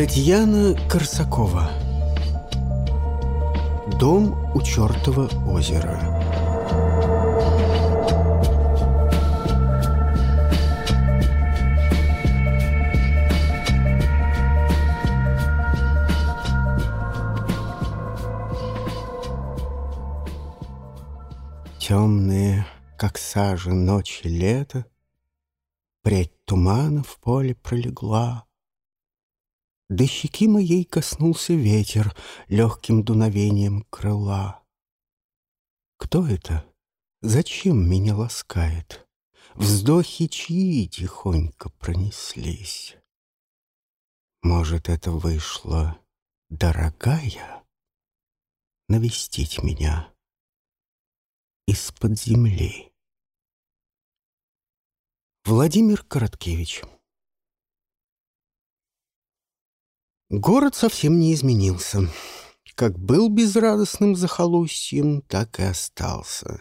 Татьяна Корсакова. Дом у чертова озера. Темные, как сажа, ночи лета, Прядь тумана в поле пролегла. До щеки моей коснулся ветер Легким дуновением крыла. Кто это? Зачем меня ласкает? Вздохи чьи тихонько пронеслись. Может, это вышло, дорогая, Навестить меня из-под земли. Владимир Короткевич Город совсем не изменился. Как был безрадостным захолустьем, так и остался.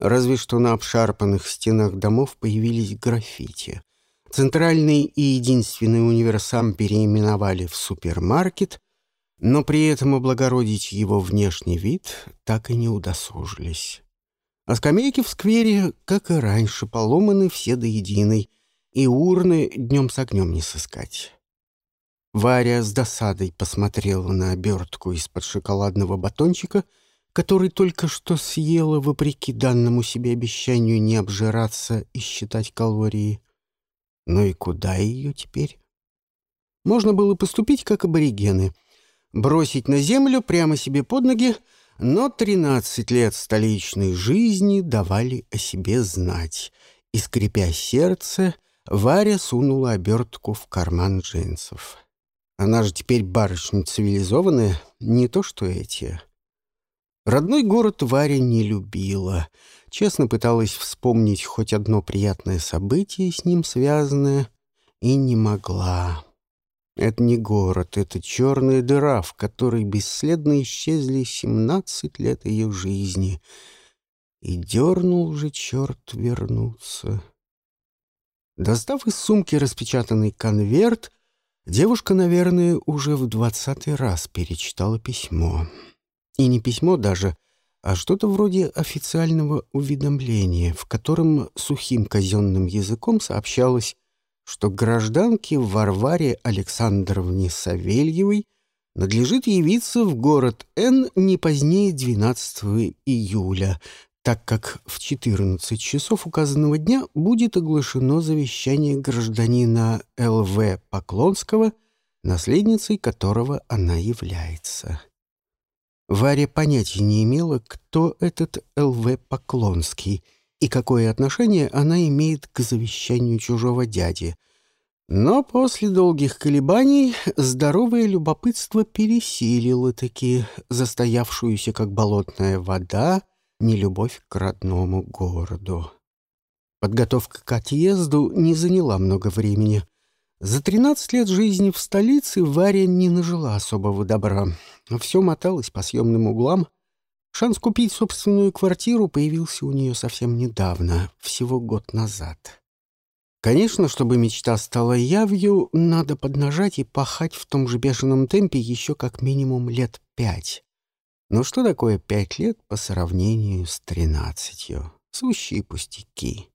Разве что на обшарпанных стенах домов появились граффити. Центральный и единственный универсам переименовали в супермаркет, но при этом облагородить его внешний вид так и не удосужились. А скамейки в сквере, как и раньше, поломаны все до единой, и урны днем с огнем не сыскать. Варя с досадой посмотрела на обертку из-под шоколадного батончика, который только что съела, вопреки данному себе обещанию не обжираться и считать калории. Ну и куда ее теперь? Можно было поступить, как аборигены. Бросить на землю прямо себе под ноги — но тринадцать лет столичной жизни давали о себе знать, и, скрипя сердце, Варя сунула обертку в карман джинсов. Она же теперь барышня цивилизованная, не то что эти. Родной город Варя не любила. Честно пыталась вспомнить хоть одно приятное событие с ним связанное, и не могла. Это не город, это черная дыра, в которой бесследно исчезли семнадцать лет ее жизни. И дернул же черт вернуться. Достав из сумки распечатанный конверт, девушка, наверное, уже в двадцатый раз перечитала письмо. И не письмо даже, а что-то вроде официального уведомления, в котором сухим казенным языком сообщалось что гражданке Варваре Александровне Савельевой надлежит явиться в город Н не позднее 12 июля, так как в 14 часов указанного дня будет оглашено завещание гражданина Л.В. Поклонского, наследницей которого она является. Варя понятия не имела, кто этот Л.В. Поклонский — и какое отношение она имеет к завещанию чужого дяди. Но после долгих колебаний здоровое любопытство пересилило таки застоявшуюся, как болотная вода, нелюбовь к родному городу. Подготовка к отъезду не заняла много времени. За тринадцать лет жизни в столице Варя не нажила особого добра. Все моталось по съемным углам — Шанс купить собственную квартиру появился у нее совсем недавно, всего год назад. Конечно, чтобы мечта стала явью, надо поднажать и пахать в том же бешеном темпе еще как минимум лет пять. Но что такое пять лет по сравнению с тринадцатью? Сущие пустяки.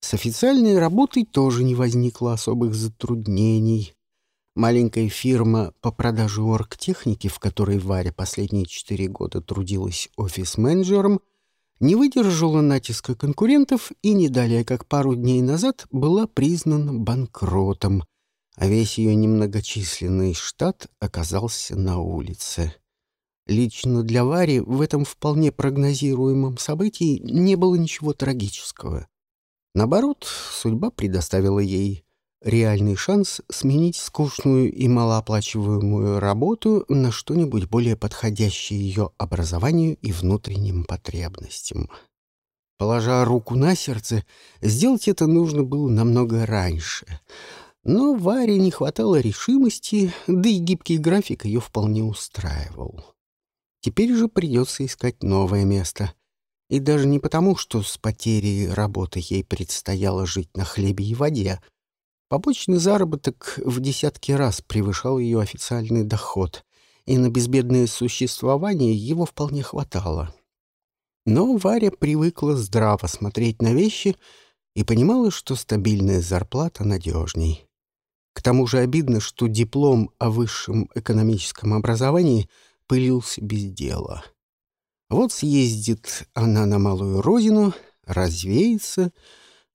С официальной работой тоже не возникло особых затруднений. Маленькая фирма по продаже оргтехники, в которой Варя последние четыре года трудилась офис-менеджером, не выдержала натиска конкурентов и не далее, как пару дней назад, была признана банкротом, а весь ее немногочисленный штат оказался на улице. Лично для Вари в этом вполне прогнозируемом событии не было ничего трагического. Наоборот, судьба предоставила ей реальный шанс сменить скучную и малооплачиваемую работу на что-нибудь более подходящее ее образованию и внутренним потребностям. Положа руку на сердце, сделать это нужно было намного раньше. Но Варе не хватало решимости, да и гибкий график ее вполне устраивал. Теперь же придется искать новое место. И даже не потому, что с потерей работы ей предстояло жить на хлебе и воде, Побочный заработок в десятки раз превышал ее официальный доход, и на безбедное существование его вполне хватало. Но Варя привыкла здраво смотреть на вещи и понимала, что стабильная зарплата надежней. К тому же обидно, что диплом о высшем экономическом образовании пылился без дела. Вот съездит она на малую родину, развеется —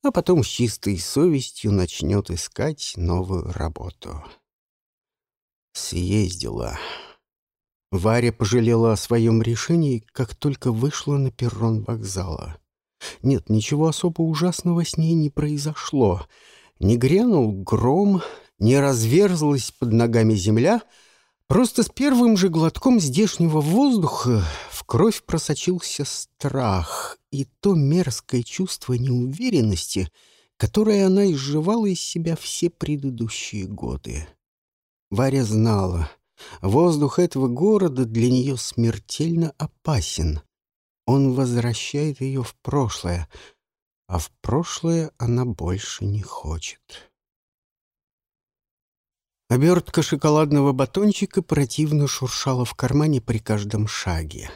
а потом с чистой совестью начнет искать новую работу. Съездила. Варя пожалела о своем решении, как только вышла на перрон вокзала. Нет, ничего особо ужасного с ней не произошло. Не грянул гром, не разверзлась под ногами земля — Просто с первым же глотком здешнего воздуха в кровь просочился страх и то мерзкое чувство неуверенности, которое она изживала из себя все предыдущие годы. Варя знала, воздух этого города для нее смертельно опасен. Он возвращает ее в прошлое, а в прошлое она больше не хочет. Обертка шоколадного батончика противно шуршала в кармане при каждом шаге.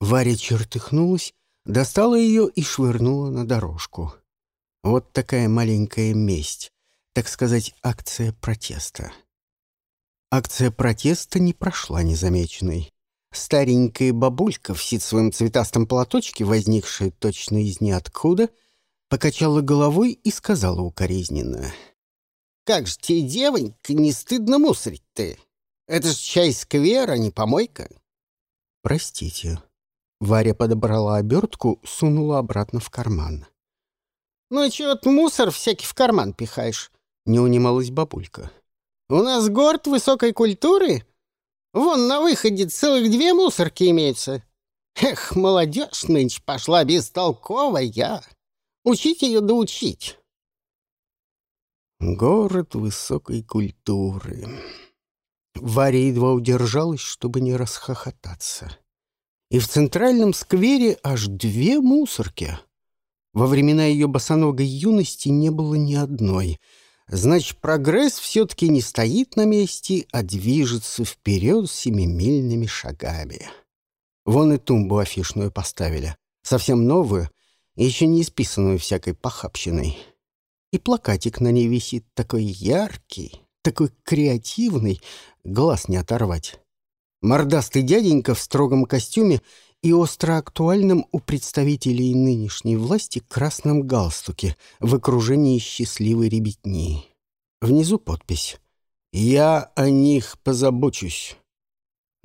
Варя чертыхнулась, достала ее и швырнула на дорожку. Вот такая маленькая месть, так сказать, акция протеста. Акция протеста не прошла незамеченной. Старенькая бабулька в ситцевом цветастом платочке, возникшая точно из ниоткуда, покачала головой и сказала укоризненно — как же тебе, девонька, не стыдно мусорить ты? Это ж чай сквер, а не помойка. Простите. Варя подобрала обертку, сунула обратно в карман. «Ну и чего ты мусор всякий в карман пихаешь?» — не унималась бабулька. «У нас город высокой культуры. Вон на выходе целых две мусорки имеются. Эх, молодежь нынче пошла бестолковая. Учить ее да учить. Город высокой культуры. Варя едва удержалась, чтобы не расхохотаться. И в центральном сквере аж две мусорки. Во времена ее босоногой юности не было ни одной. Значит, прогресс все-таки не стоит на месте, а движется вперед семимильными шагами. Вон и тумбу афишную поставили. Совсем новую, еще не исписанную всякой похабщиной. И плакатик на ней висит такой яркий, такой креативный, глаз не оторвать. Мордастый дяденька в строгом костюме и остро актуальном у представителей нынешней власти красном галстуке в окружении счастливой ребятни. Внизу подпись «Я о них позабочусь».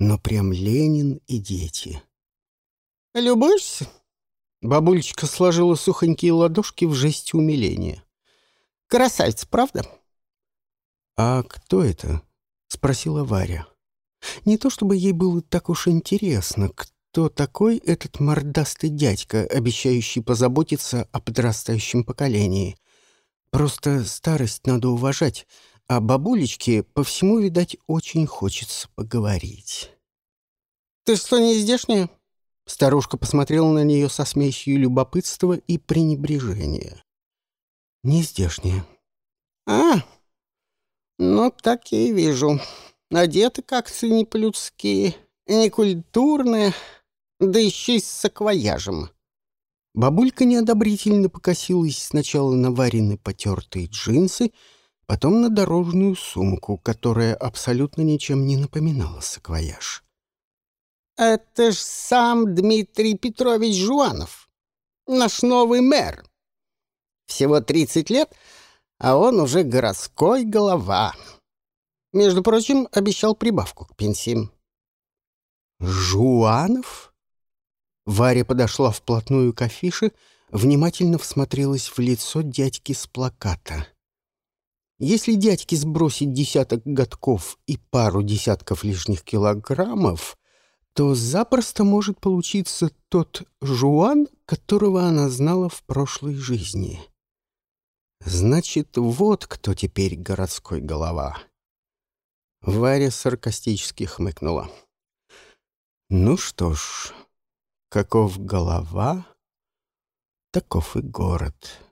Но прям Ленин и дети. «Любуешься?» Бабулечка сложила сухонькие ладошки в жесте умиления. Красавец, правда?» «А кто это?» — спросила Варя. Не то чтобы ей было так уж интересно, кто такой этот мордастый дядька, обещающий позаботиться о подрастающем поколении. Просто старость надо уважать, а бабулечке по всему, видать, очень хочется поговорить. «Ты что, не здешняя?» Старушка посмотрела на нее со смесью любопытства и пренебрежения. Не здешние. А, ну, так и вижу. Одеты как-то не по-людски, некультурные, да еще и с саквояжем. Бабулька неодобрительно покосилась сначала на вареные потертые джинсы, потом на дорожную сумку, которая абсолютно ничем не напоминала саквояж. «Это ж сам Дмитрий Петрович Жуанов, наш новый мэр», всего 30 лет, а он уже городской голова. Между прочим, обещал прибавку к пенсии. «Жуанов?» Варя подошла вплотную к афише, внимательно всмотрелась в лицо дядьки с плаката. Если дядьке сбросить десяток годков и пару десятков лишних килограммов, то запросто может получиться тот Жуан, которого она знала в прошлой жизни. Значит, вот кто теперь городской голова. Варя саркастически хмыкнула. Ну что ж, каков голова, таков и город.